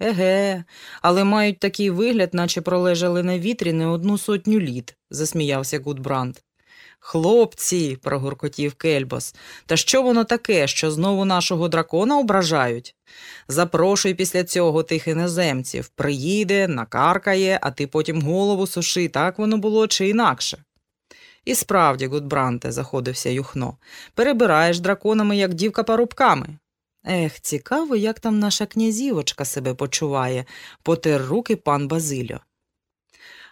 Еге, але мають такий вигляд, наче пролежали на вітрі не одну сотню літ, засміявся Гудбранд. Хлопці, прогуркотів Кельбос, та що воно таке, що знову нашого дракона ображають? Запрошуй після цього тих іноземців, приїде, накаркає, а ти потім голову суши, так воно було чи інакше. І справді, Гудбранте, заходився Юхно, перебираєш драконами, як дівка парубками. Ех, цікаво, як там наша князівочка себе почуває, потер руки пан Базильо.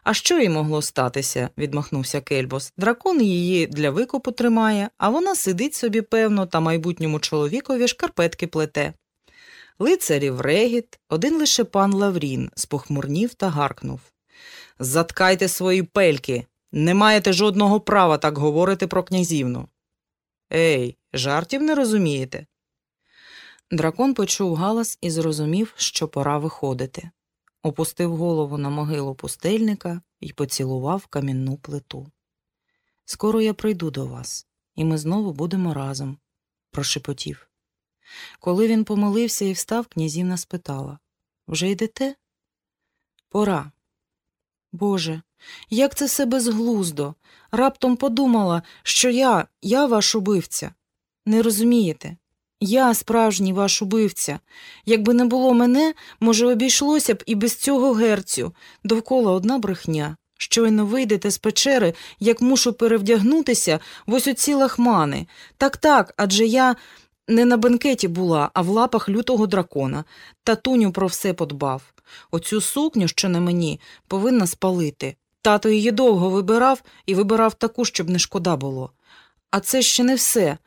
А що їй могло статися? відмахнувся Кельбос. Дракон її для викопу тримає, а вона сидить собі, певно, та майбутньому чоловікові шкарпетки плете. Лицарів регіт, один лише пан Лаврін спохмурнів та гаркнув. Заткайте свої пельки, не маєте жодного права так говорити про князівну. Ей, жартів не розумієте? Дракон почув галас і зрозумів, що пора виходити. Опустив голову на могилу пустельника і поцілував камінну плиту. Скоро я прийду до вас, і ми знову будемо разом, прошепотів. Коли він помолився і встав, князівна спитала Вже йдете? Пора. Боже, як це все безглуздо. Раптом подумала, що я, я ваш убивця. Не розумієте? Я справжній ваш убивця. Якби не було мене, може, обійшлося б і без цього герцю. Довкола одна брехня. Щойно вийдете з печери, як мушу перевдягнутися ось оці лахмани. Так так, адже я не на бенкеті була, а в лапах лютого дракона. Татуню про все подбав. Оцю сукню, що на мені, повинна спалити. Тато її довго вибирав і вибирав таку, щоб не шкода було. А це ще не все.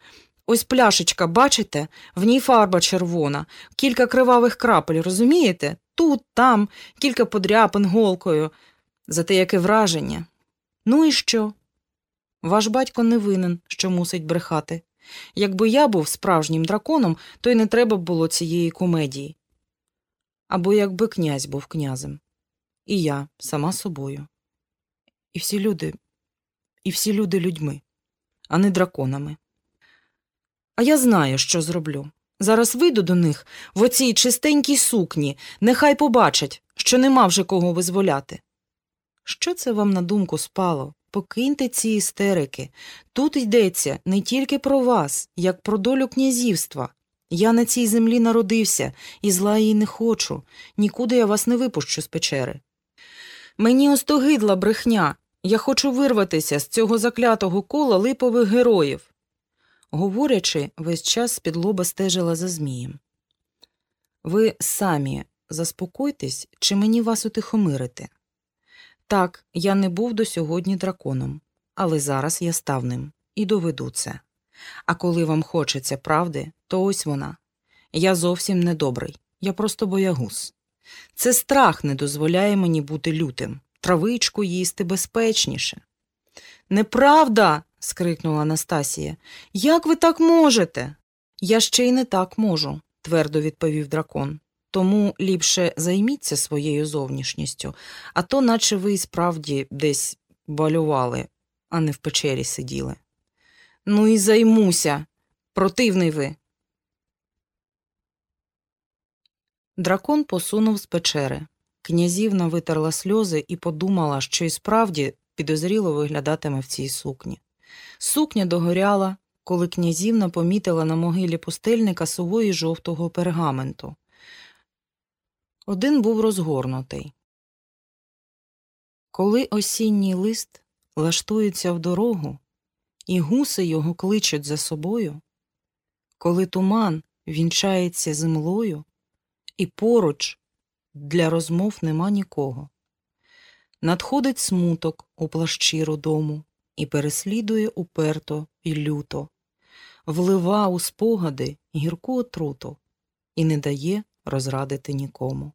Ось пляшечка, бачите? В ній фарба червона, кілька кривавих крапель, розумієте? Тут, там, кілька подряпин голкою. Зате яке враження. Ну і що? Ваш батько не винен, що мусить брехати. Якби я був справжнім драконом, то й не треба було цієї комедії. Або якби князь був князем. І я сама собою. І всі люди, і всі люди людьми, а не драконами. А я знаю, що зроблю. Зараз вийду до них в оцій чистенькій сукні, нехай побачать, що нема вже кого визволяти. Що це вам на думку спало? Покиньте ці істерики. Тут йдеться не тільки про вас, як про долю князівства. Я на цій землі народився і зла їй не хочу. Нікуди я вас не випущу з печери. Мені остогидла брехня. Я хочу вирватися з цього заклятого кола липових героїв. Говорячи, весь час з-під лоба стежила за Змієм. Ви самі заспокойтесь, чи мені вас утихомирити? Так, я не був до сьогодні драконом, але зараз я став ним і доведу це. А коли вам хочеться правди, то ось вона. Я зовсім не добрий, я просто боягуз. Це страх не дозволяє мені бути лютим, травичку їсти безпечніше. Неправда. Скрикнула Анастасія. Як ви так можете? Я ще й не так можу, твердо відповів дракон. Тому ліпше займіться своєю зовнішністю, а то, наче ви і справді десь балювали, а не в печері сиділи. Ну і займуся. Противний ви. Дракон посунув з печери. Князівна витерла сльози і подумала, що і справді підозріло виглядатиме в цій сукні. Сукня догоряла, коли князівна помітила на могилі пустельника сувої жовтого пергаменту. Один був розгорнутий. Коли осінній лист лаштується в дорогу, і гуси його кличуть за собою, коли туман вінчається землою, і поруч для розмов нема нікого. Надходить смуток у плащі родому і переслідує уперто й люто, влива у спогади гірку отруту і не дає розрадити нікому.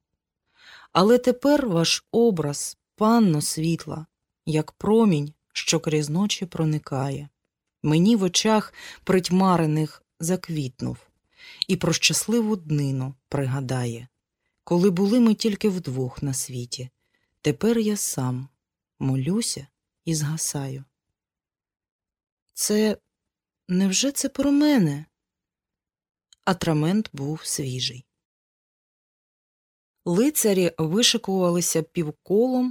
Але тепер ваш образ, панно світла, як промінь, що крізь ночі проникає, мені в очах притьмарених заквітнув і про щасливу днину пригадає, коли були ми тільки вдвох на світі, тепер я сам молюся і згасаю. Це невже це про мене? Атрамент був свіжий. Лицарі вишикувалися півколом